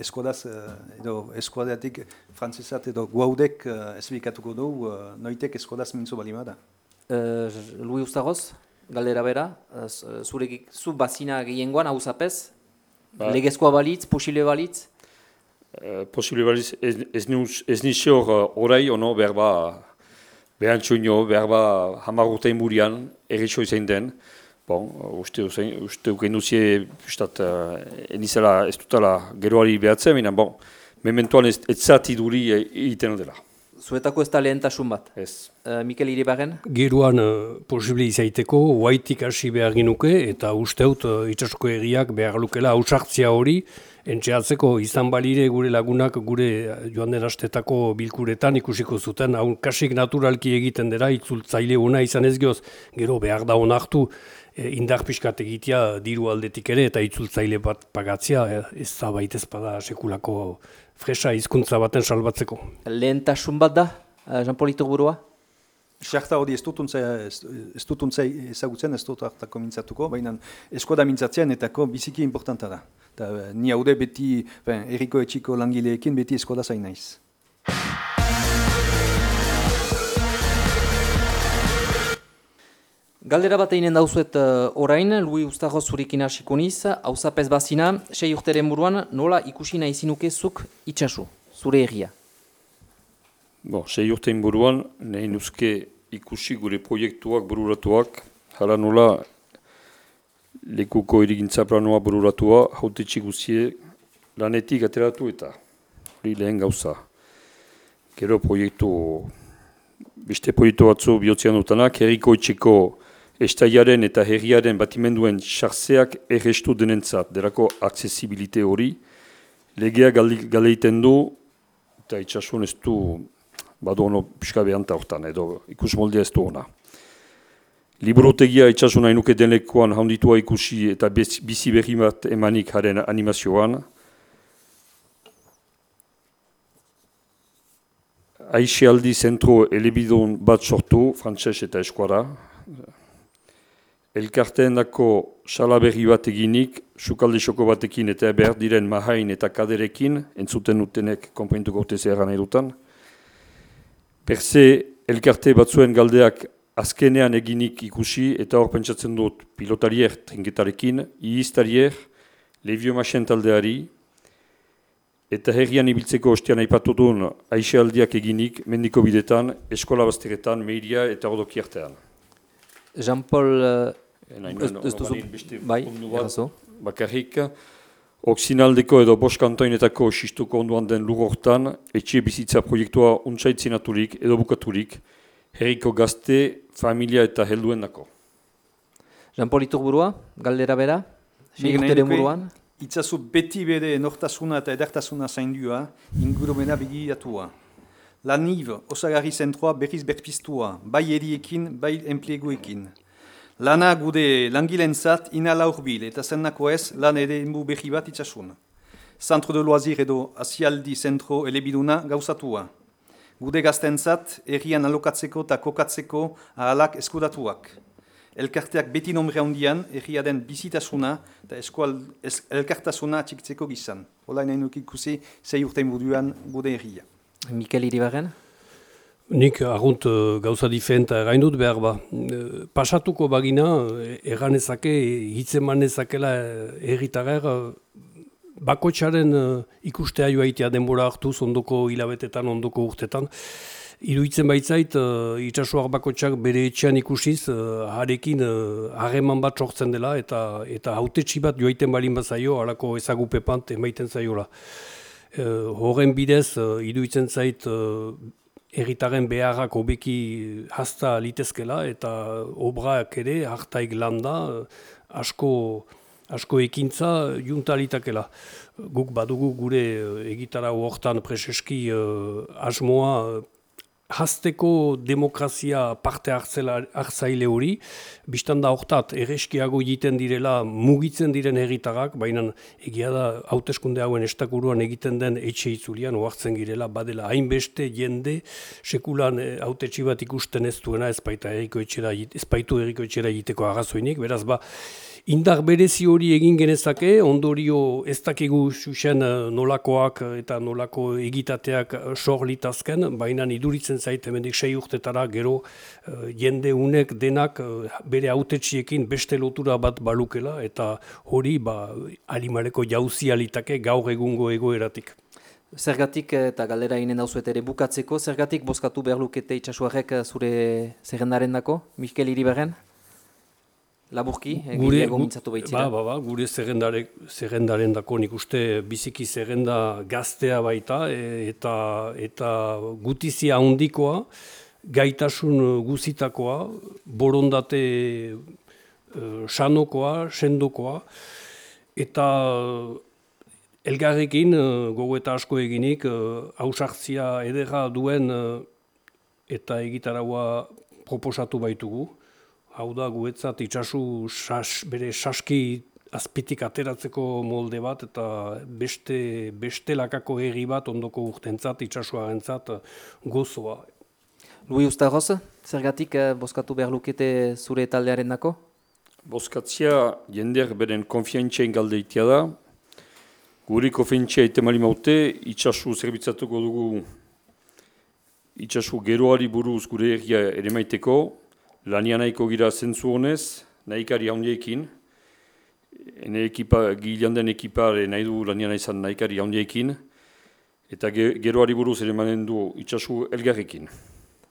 eskodaz, eh, edo eskuadeatik frantzesat edo guaudek uh, esbikatuko du, uh, noitek eskodaz mintzo bali bada. Uh, Lui Ustaroz, galdera bera, uh, zure zu bazina gehiengoan, hau zapez, ba. legezkoa balitz, posile balitz? Uh, posile balitz, ez, ez, ez nix hor orai ono berba, behantxoino, berba hamarrotein burian, erritxo izan den, Bon, uste uken duzie, ustat, uh, enizela ez dutala geroari behatzen, baina, bon, mementuan ez, ez zati duri egiten dela. Zuetako ez da lehentasun bat? Ez. Uh, Mikel Iribarren? Geroan uh, posible izaiteko, huaitik hasi behar ginuke, eta usteut uh, itxasko egiak behar lukela hausartzia hori, entxeatzeko izan balire gure lagunak gure joan den astetako bilkuretan ikusiko zuten, haun kasik naturalki egiten dira, itzultzaile ona izan ez gioz, gero behar da honartu, e, indar pixkat egitea diru aldetik ere eta itzultzaile bat pagatzea e, ez da baitez bada sekulako fresa hizkuntza baten salbatzeko. Lehentasun bat da, eh, Jean Polito burua? Sarta hori ez dutuntza ezagutzen, ez dut hartako mintzatuko, baina esko da mintzatzen etako biziki importanta da. Ta, eh, ni haude beti, eriko etxiko langileekin beti esko da zain naiz. Galdera bat eginen dauzuet uh, orain, Lui Ustaro zurikin hasiko niz, hau zapez bazina, sei urteren buruan, nola ikusi nahi zinukezuk itxasu, zure egia? Bo, sei urtein buruan, nahi nuzke ikusi gure proiektuak bururatuak, hala nola lekuko irigintza planoa bururatua, haute txiguzie lanetik ateratu eta hori lehen gauza. Gero proiektu, beste proiektu batzu bihotzean dutanak, herriko itxeko estaiaren eta herriaren batimenduen sartzeak errestu denentzat, derako aksesibilite hori, legea galeiten du, eta itxasuan ez du, badu ono pixka hortan, edo ikus moldea ez du ona. Librotegia itxasuan hainuke denlekoan handitua ikusi eta bizi berri bat emanik haren animazioan, Aixe zentro elebidon bat sortu, frantses eta eskuara, Elkarteen dako salaberri bat eginik, sukalde xoko batekin eta behar diren mahain eta kaderekin, entzuten utenek konpaintuko urte zeharan edutan. Perze, elkarte batzuen galdeak azkenean eginik ikusi eta hor pentsatzen dut pilotarier trinketarekin, iiztarier, levio masen taldeari, eta herrian ibiltzeko ostean aipatutun aixealdiak eginik mendiko bidetan, eskola bazteretan, meiria eta odoki artean. Jean-Paul, Ez- ez duzu- bai, errazu. Bakarrik, Oksinaldeko edo bost kantoinetako xistuko onduan den lugortan, etxe bizitza proiektua untsaitzinaturik edo bukaturik, herriko gazte, familia eta helduen dako. Jean-Paul Iturburua, galdera bera, Sigurteren buruan. Itzazu beti bere nortasuna eta edertasuna zaindua, ingurumena begiratua. Laniv, osagarri zentroa berriz berpiztua, bai eriekin, bai enpleguekin. Lana gude langilentzat inala urbil eta zennako ez lan ere inbu berri bat itxasun. Zantro de loazir edo asialdi zentro elebiduna gauzatua. Gude gaztentzat, herrian alokatzeko eta kokatzeko ahalak eskudatuak. Elkarteak beti nombre handian, herria den bizitasuna eta elkartasuna atxikitzeko gizan. Hola nahi nuk ikusi zei urtein buduan gude herria. Mikel Iribarren. Nik argunt eh, gauza diferenta gain dut behar ba. Eh, Pasatuko bagina, eh, erganezake, hitzeman ezakela erritager, bakotxaren ikustea joaitea denbora hartuz ondoko hilabetetan, ondoko urtetan. Iruitzen baitzait, uh, itxasuak bakotxak bere etxean ikusiz, uh, harekin harreman bat sortzen dela, eta eta hautetsi bat joaiten balin bat zaio, halako ezagupepant emaiten zaiola. Uh, horren bidez, uh, iruditzen zait, uh, erritaren beharrak hobeki hasta litezkela eta obrak ere hartaik landa asko, asko ekintza junta litakela. Guk badugu gure eh, egitara hortan preseski uh, asmoa hasteko demokrazia parte hartzela hartzaile hori, biztan da hortat erreskiago egiten direla mugitzen diren herritarrak, baina egia da hauteskunde hauen estakuruan egiten den etxe itzulian ohartzen girela badela hainbeste jende sekulan eh, hautetsi bat ikusten ez duena ez baita herriko etxera ez baitu herriko etxera egiteko arrazoinik, beraz ba Indar berezi hori egin genezake, ondorio ez dakigu xuxen eh, nolakoak eta nolako egitateak eh, sor litazken, baina iduritzen zait hemendik sei urtetara gero eh, jende unek denak eh, bere autetxiekin beste lotura bat balukela eta hori ba, alimaleko jauzi alitake gaur egungo egoeratik. Zergatik eh, eta galdera inen dauzuet ere bukatzeko, zergatik bozkatu behar lukete itxasuarrek eh, zure zerrendaren dako, Mikel Iribarren? Laburki, egileago mintzatu baitzira. Ba, ba, ba, gure zerrendare, zerrendaren dako nik uste biziki zerrenda gaztea baita e, eta, eta gutizia handikoa, gaitasun guzitakoa, borondate e, sanokoa, sendokoa, eta elgarrekin e, gogo eta asko eginik e, hausartzia edera duen e, eta egitaraua proposatu baitugu. Hau da, guetzat itxasu sas, bere saski azpitik ateratzeko molde bat eta beste, beste lakako herri bat ondoko urtentzat, itxasuarentzat gozoa. Lui Ustaroz, zergatik eh, bozkatu behar lukete zure taldearen dako? Bozkatzia jendeak beren konfiantxein galdeitia da. Guri konfiantzia itemali maute, itxasu zerbitzatuko dugu itxasu geroari buruz gure herria ere maiteko, lania nahiko gira zentzu honez, nahikari handiekin, ene ekipa, gilean den ekipare nahi du lania izan nahikari handiekin, eta ge, geroari buruz ere manen du itxasu elgarrekin.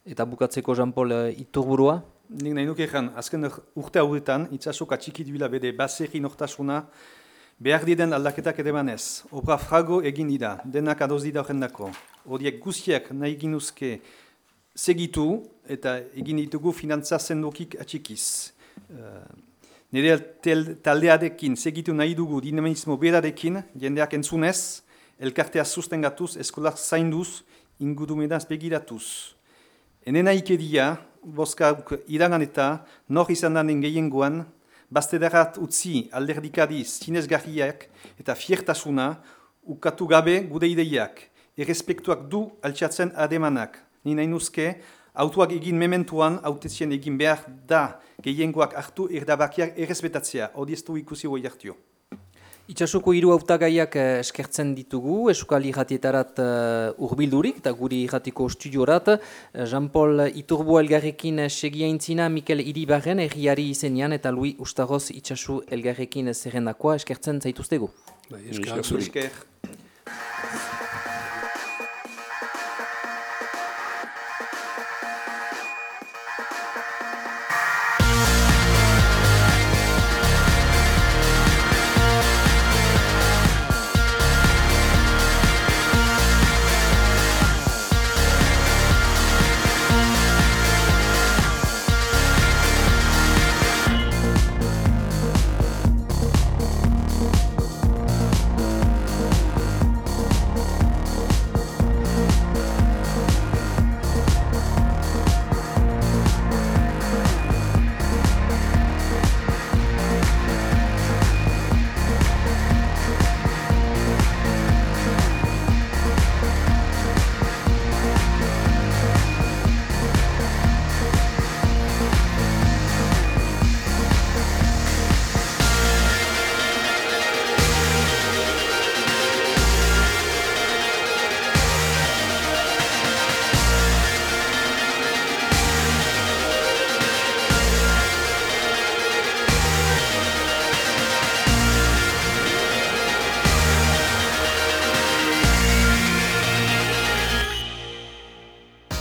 Eta bukatzeko Jean-Paul eh, Iturburua? Nik nahi nuke ezan, azken urte hauetan, itxasok atxiki duela bere baserri nortasuna, behar diren aldaketak edemanez. Obra frago egin dira, denak adoz dira horrendako. Horiek guztiak nahi ginuzke segitu eta egin ditugu finantza zendokik atxikiz. Uh, nire taldearekin segitu nahi dugu dinamismo berarekin, jendeak entzunez, elkartea sustengatuz, eskolak zainduz, ingurumenaz begiratuz. Enena ikedia, bozkauk irangan eta nor izan den gehiengoan, baztederat utzi alderdikari zinezgarriak eta fiertasuna ukatu gabe gude ideiak, errespektuak du altxatzen ademanak. Ni nahi nuzke, autuak egin mementuan, autetzien egin behar da gehiengoak hartu erdabakiak errespetatzea, hori ez du ikusi hoi hartio. Itxasuko hiru hautagaiak eh, eskertzen ditugu, Euskal Irratietarat uh, urbildurik, eta guri irratiko studiorat, eh, Jean-Paul Iturbo elgarrekin segia intzina, Mikel Iribarren erriari izenean, eta Lui Ustaroz itxasu elgarrekin zerrendakoa eskertzen zaituztegu. Bai. Esker.